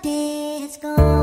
the is gone.